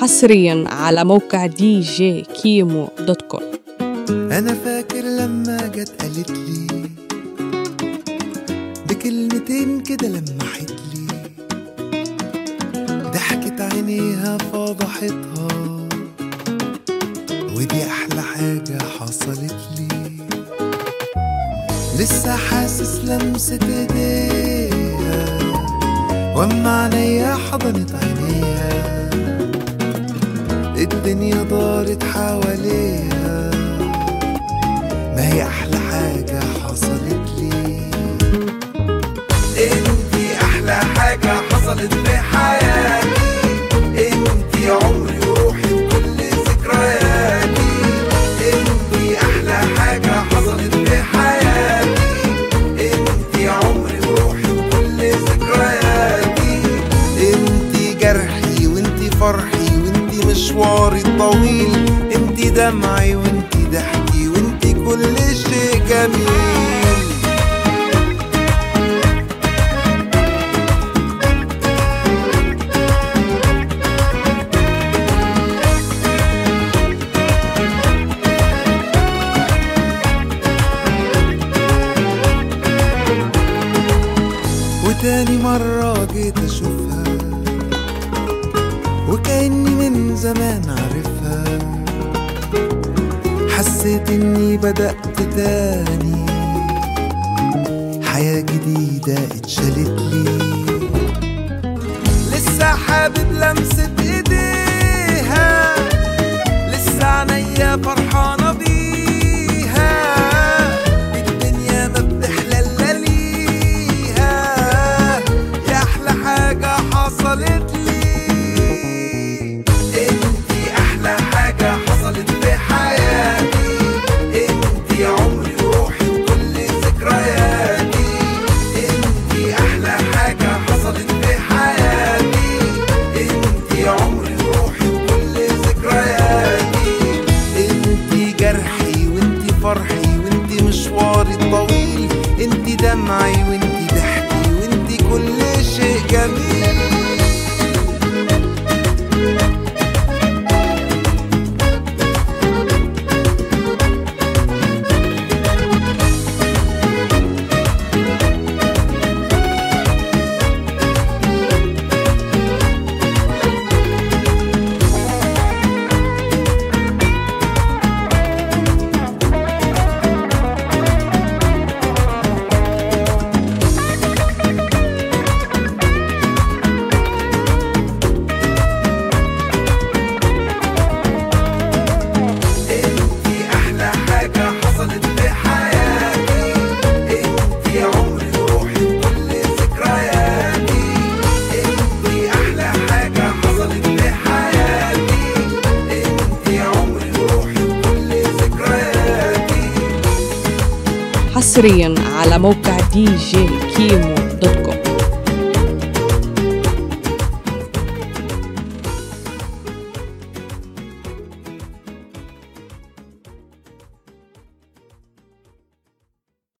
حصريا على موقع دي جي كيمو dot com. أنا فاكر لما جت قالت لي بكلمتين كده لمحت لي. ضحكت عينيها فضحتها ودي أحلى حاجة حصلت لي. لسه حاسس لمسة إيديها وأما عليا حضنت عينيها. الدنيا دارت حواليها. ما هي أحلى حاجة حصلت لي؟ انتي أحلى حاجة حصلت في حياتي؟ انتي عمري وروحي وكل ذكرياتي؟ انتي أحلى حاجة حصلت في حياتي؟ انتي عمري وروحي وكل ذكرياتي؟ انتي جرحي وانتي فرحي؟ مشواري الطويل. انتي دمعي وانتي ضحكي وانتي كل شيء جميل. وتاني مرة جيت أشوفها. وكأني من زمان عارفها. حسيت إني بدأت تاني. حياة جديدة اتشالت لي لسه حابب لمسة ايديها مشواري الطويل انتي دمعي حصريا على موقع دي جي كيمو.